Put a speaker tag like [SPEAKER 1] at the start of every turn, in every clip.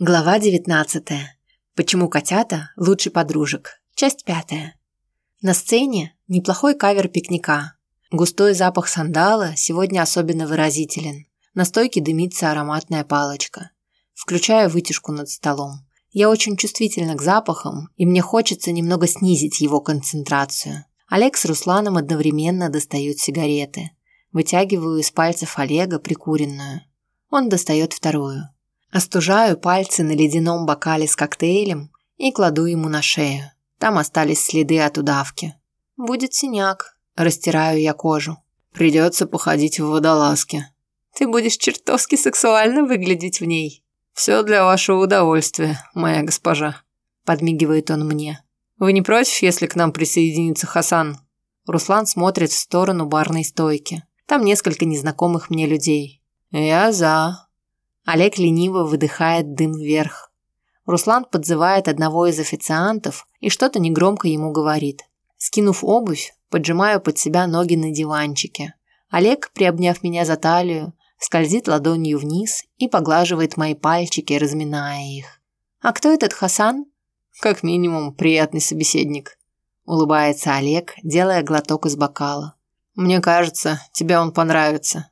[SPEAKER 1] Глава 19. Почему котята лучше подружек? Часть пятая. На сцене неплохой кавер пикника. Густой запах сандала сегодня особенно выразителен. На стойке дымится ароматная палочка. Включаю вытяжку над столом. Я очень чувствительна к запахам, и мне хочется немного снизить его концентрацию. Олег с Русланом одновременно достают сигареты. Вытягиваю из пальцев Олега прикуренную. Он достает вторую. Остужаю пальцы на ледяном бокале с коктейлем и кладу ему на шею. Там остались следы от удавки. Будет синяк. Растираю я кожу.
[SPEAKER 2] Придется походить в водолазке.
[SPEAKER 1] Ты будешь чертовски сексуально выглядеть в ней.
[SPEAKER 2] Все для вашего удовольствия, моя госпожа.
[SPEAKER 1] Подмигивает он мне.
[SPEAKER 2] Вы не против, если к нам присоединится Хасан?
[SPEAKER 1] Руслан смотрит в сторону барной стойки. Там несколько незнакомых мне людей.
[SPEAKER 2] Я за.
[SPEAKER 1] Олег лениво выдыхает дым вверх. Руслан подзывает одного из официантов и что-то негромко ему говорит. Скинув обувь, поджимаю под себя ноги на диванчике. Олег, приобняв меня за талию, скользит ладонью вниз и поглаживает мои пальчики, разминая их. «А кто этот Хасан?»
[SPEAKER 2] «Как минимум, приятный собеседник», – улыбается Олег, делая глоток из бокала. «Мне кажется, тебе он понравится».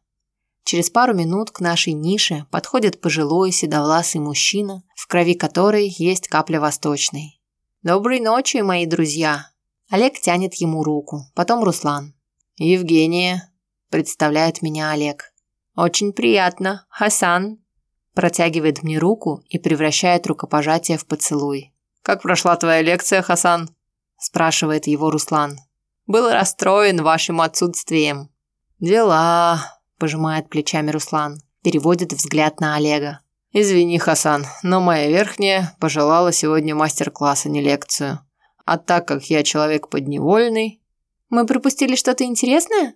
[SPEAKER 1] Через пару минут к нашей нише подходит пожилой седовласый мужчина, в крови которой есть капля восточной. «Доброй ночи, мои друзья!» Олег тянет ему руку, потом Руслан.
[SPEAKER 2] «Евгения», –
[SPEAKER 1] представляет меня Олег.
[SPEAKER 3] «Очень приятно, Хасан», –
[SPEAKER 1] протягивает мне руку и превращает рукопожатие в поцелуй.
[SPEAKER 2] «Как прошла твоя лекция, Хасан?» – спрашивает его Руслан.
[SPEAKER 3] «Был расстроен вашим отсутствием».
[SPEAKER 2] «Дела»,
[SPEAKER 1] пожимает плечами Руслан, переводит взгляд на Олега.
[SPEAKER 2] Извини, Хасан, но моя верхняя пожелала сегодня мастер-класс, а не лекцию. А так как я человек подневольный...
[SPEAKER 1] Мы пропустили что-то интересное?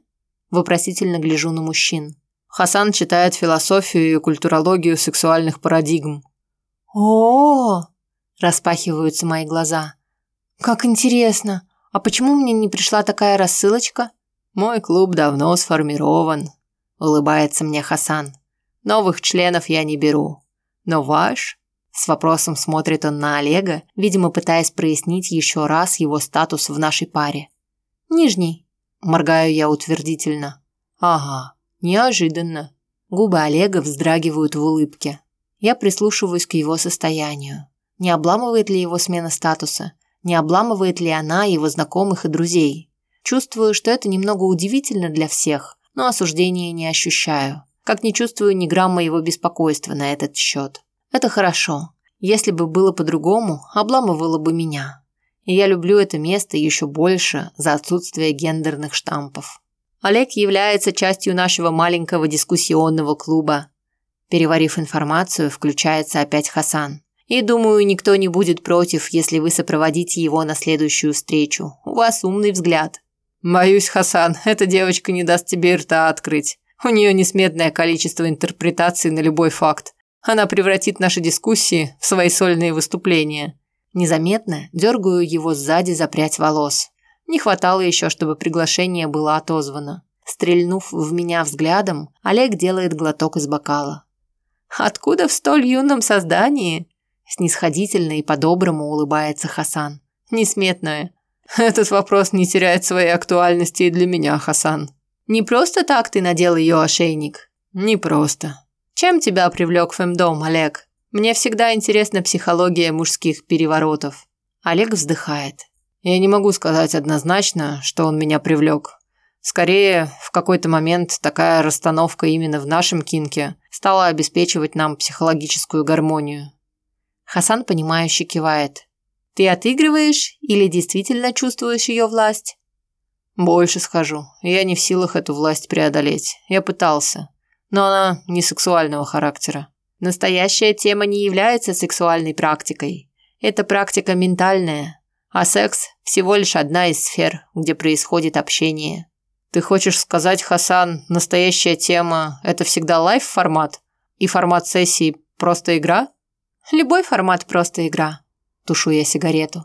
[SPEAKER 1] Вопросительно гляжу на мужчин.
[SPEAKER 2] Хасан читает философию и культурологию сексуальных парадигм.
[SPEAKER 1] О, -о, распахиваются мои глаза. Как интересно. А почему мне не пришла такая рассылочка?
[SPEAKER 2] Мой клуб давно сформирован, улыбается мне Хасан. Новых членов я не беру. Но ваш?
[SPEAKER 1] С вопросом смотрит он на Олега, видимо, пытаясь прояснить еще раз его статус в нашей паре. Нижний. Моргаю я утвердительно.
[SPEAKER 2] Ага, неожиданно.
[SPEAKER 1] Губы Олега вздрагивают в улыбке. Я прислушиваюсь к его состоянию. Не обламывает ли его смена статуса? Не обламывает ли она его знакомых и друзей? Чувствую, что это немного удивительно для всех, но осуждения не ощущаю. Как не чувствую ни грамма его беспокойства на этот счет. Это хорошо. Если бы было по-другому, обламывало бы меня. И я люблю это место еще больше за отсутствие гендерных штампов. Олег является частью нашего маленького дискуссионного клуба. Переварив информацию, включается опять Хасан. И думаю, никто не будет против, если вы сопроводите его на следующую встречу. У вас умный взгляд.
[SPEAKER 2] «Боюсь, Хасан, эта девочка не даст тебе рта открыть. У нее несметное количество интерпретаций на любой факт. Она превратит наши дискуссии в свои сольные выступления».
[SPEAKER 1] Незаметно дергаю его сзади за прядь волос. Не хватало еще, чтобы приглашение было отозвано. Стрельнув в меня взглядом, Олег делает глоток из бокала. «Откуда в столь юном создании?» Снисходительно и по-доброму улыбается Хасан. «Несметное.
[SPEAKER 2] Этот вопрос не теряет своей актуальности и для меня, Хасан.
[SPEAKER 1] Не просто так ты надел ее ошейник?
[SPEAKER 2] Не просто.
[SPEAKER 1] Чем тебя привлек фемдом, Олег? Мне всегда интересна психология мужских переворотов. Олег вздыхает.
[SPEAKER 2] Я не могу сказать однозначно, что он меня привлек. Скорее, в какой-то момент такая расстановка именно в нашем кинке стала обеспечивать нам психологическую гармонию.
[SPEAKER 1] Хасан, понимающе кивает. Ты отыгрываешь или действительно чувствуешь ее власть?
[SPEAKER 2] Больше схожу. Я не в силах эту власть преодолеть. Я пытался. Но она не сексуального характера.
[SPEAKER 1] Настоящая тема не является сексуальной практикой. Это практика ментальная. А секс – всего лишь одна из сфер, где происходит общение.
[SPEAKER 2] Ты хочешь сказать, Хасан, настоящая тема – это всегда лайф-формат? И формат сессии – просто игра?
[SPEAKER 1] Любой формат – просто игра тушу я сигарету.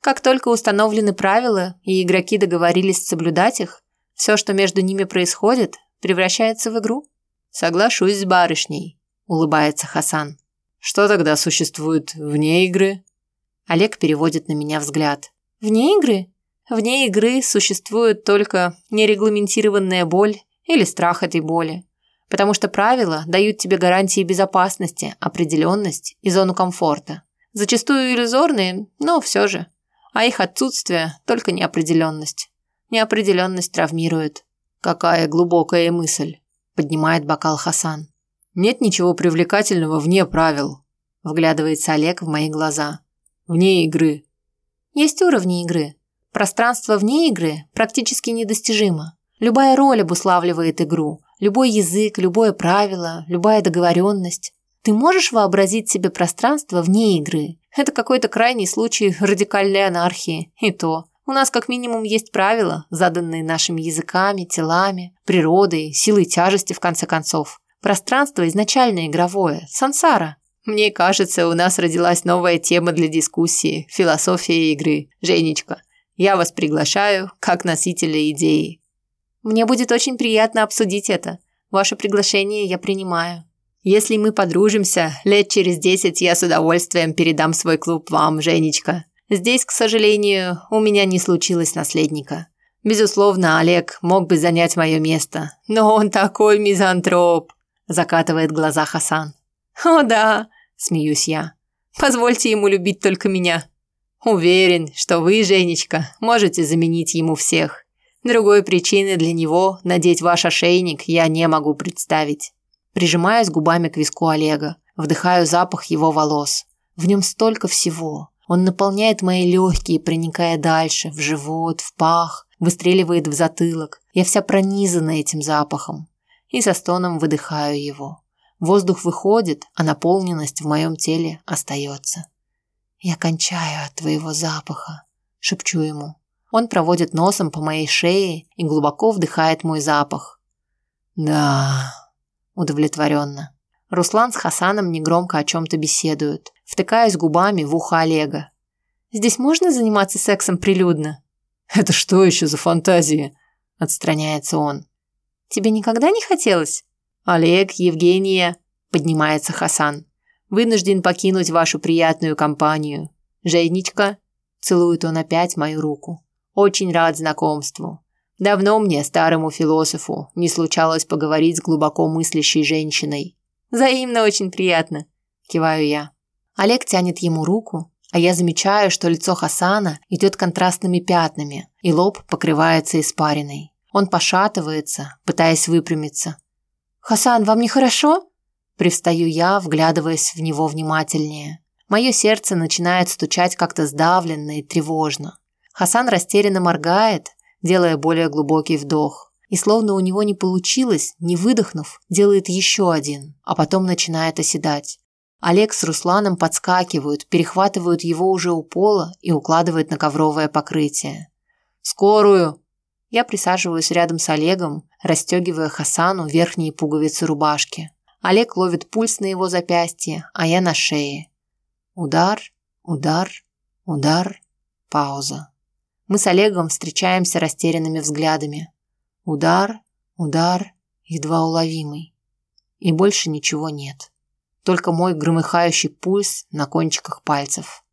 [SPEAKER 1] Как только установлены правила и игроки договорились соблюдать их, все, что между ними происходит, превращается в игру.
[SPEAKER 2] Соглашусь с барышней, улыбается Хасан. Что тогда существует вне игры?
[SPEAKER 1] Олег переводит на меня взгляд. Вне игры? Вне игры существует только нерегламентированная боль или страх этой боли. Потому что правила дают тебе гарантии безопасности, определенность и зону комфорта. Зачастую иллюзорные, но все же. А их отсутствие – только неопределенность. Неопределенность травмирует.
[SPEAKER 2] Какая глубокая мысль, поднимает бокал Хасан. Нет ничего привлекательного вне правил. Вглядывается Олег в мои глаза. Вне игры.
[SPEAKER 1] Есть уровни игры. Пространство вне игры практически недостижимо. Любая роль обуславливает игру. Любой язык, любое правило, любая договоренность. Ты можешь вообразить себе пространство вне игры. Это какой-то крайний случай радикальной анархии. И то. У нас как минимум есть правила, заданные нашими языками, телами, природой, силой тяжести в конце концов. Пространство изначально игровое, сансара. Мне кажется, у нас родилась новая тема для дискуссии – философия игры. Женечка, я вас приглашаю как носителя идеи. Мне будет очень приятно обсудить это. Ваше приглашение я принимаю. Если мы подружимся, лет через десять я с удовольствием передам свой клуб вам, Женечка. Здесь, к сожалению, у меня не случилось наследника. Безусловно, Олег мог бы занять мое место, но он такой мизантроп, закатывает глаза Хасан. О да, смеюсь я. Позвольте ему любить только меня. Уверен, что вы, Женечка, можете заменить ему всех. Другой причины для него надеть ваш ошейник я не могу представить. Прижимаюсь губами к виску Олега, вдыхаю запах его волос. В нем столько всего. Он наполняет мои легкие, проникая дальше, в живот, в пах, выстреливает в затылок. Я вся пронизана этим запахом. И со стоном выдыхаю его. Воздух выходит, а наполненность в моем теле остается. «Я кончаю от твоего запаха», – шепчу ему. Он проводит носом по моей шее и глубоко вдыхает мой запах.
[SPEAKER 2] «Да»,
[SPEAKER 1] удовлетворенно. Руслан с Хасаном негромко о чем-то беседуют, втыкаясь губами в ухо Олега. «Здесь можно заниматься сексом прилюдно?»
[SPEAKER 2] «Это что еще за фантазии?» – отстраняется он.
[SPEAKER 1] «Тебе никогда не хотелось?»
[SPEAKER 3] «Олег, Евгения», – поднимается Хасан. «Вынужден покинуть вашу приятную компанию. Женечка», – целует он опять мою руку. «Очень рад знакомству. Давно мне, старому философу, не случалось поговорить с глубоко мыслящей женщиной.
[SPEAKER 1] Взаимно очень приятно, киваю я. Олег тянет ему руку, а я замечаю, что лицо Хасана идет контрастными пятнами, и лоб покрывается испариной. Он пошатывается, пытаясь выпрямиться. «Хасан, вам нехорошо?» Привстаю я, вглядываясь в него внимательнее. Мое сердце начинает стучать как-то сдавленно и тревожно. Хасан растерянно моргает, делая более глубокий вдох. И словно у него не получилось, не выдохнув, делает еще один, а потом начинает оседать. Олег с Русланом подскакивают, перехватывают его уже у пола и укладывают на ковровое покрытие. «Скорую!» Я присаживаюсь рядом с Олегом, расстегивая Хасану верхние пуговицы рубашки. Олег ловит пульс на его запястье, а я на шее. Удар, удар, удар, пауза. Мы с Олегом встречаемся растерянными взглядами. Удар, удар, едва уловимый. И больше ничего нет. Только мой громыхающий пульс на кончиках пальцев.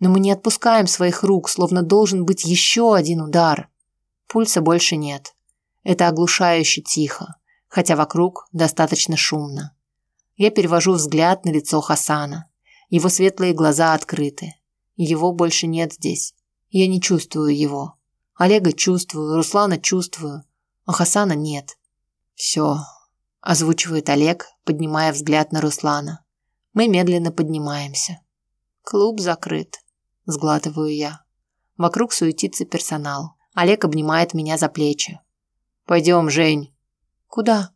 [SPEAKER 1] Но мы не отпускаем своих рук, словно должен быть еще один удар. Пульса больше нет. Это оглушающе тихо, хотя вокруг достаточно шумно. Я перевожу взгляд на лицо Хасана. Его светлые глаза открыты. Его больше нет здесь. Я не чувствую его. Олега чувствую, Руслана чувствую, а Хасана нет. Все, озвучивает Олег, поднимая взгляд на Руслана. Мы медленно поднимаемся. Клуб закрыт, сглатываю я. Вокруг суетится персонал. Олег обнимает меня за плечи.
[SPEAKER 2] Пойдем, Жень.
[SPEAKER 1] Куда?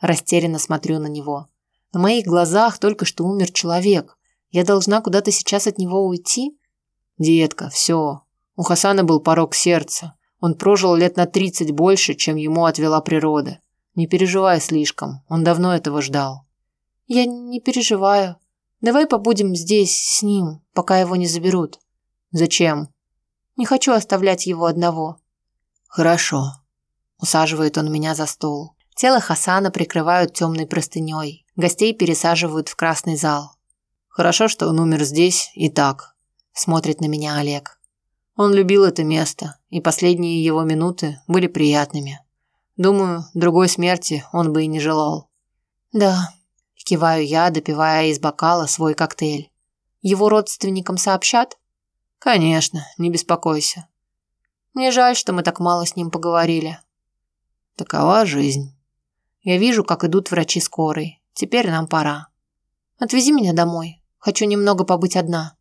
[SPEAKER 1] Растерянно смотрю на него. На моих глазах только что умер человек. Я должна куда-то сейчас от него уйти?
[SPEAKER 2] Детка, все, у Хасана был порог сердца. Он прожил лет на 30 больше, чем ему отвела природа. Не переживай слишком, он давно этого ждал.
[SPEAKER 1] Я не переживаю. Давай побудем здесь с ним, пока его не заберут.
[SPEAKER 2] Зачем?
[SPEAKER 1] Не хочу оставлять его одного.
[SPEAKER 2] Хорошо.
[SPEAKER 1] Усаживает он меня за стол. Тело Хасана прикрывают темной простыней. Гостей пересаживают в красный зал.
[SPEAKER 2] Хорошо, что он умер здесь и так. Смотрит на меня Олег. Он любил это место, и последние его минуты были приятными. Думаю, другой смерти он бы и не желал.
[SPEAKER 1] Да, киваю я, допивая из бокала свой коктейль. Его родственникам сообщат?
[SPEAKER 2] Конечно, не беспокойся.
[SPEAKER 1] Мне жаль, что мы так мало с ним поговорили.
[SPEAKER 2] Такова жизнь.
[SPEAKER 1] Я вижу, как идут врачи скорой. Теперь нам пора. Отвези меня домой. Хочу немного побыть одна.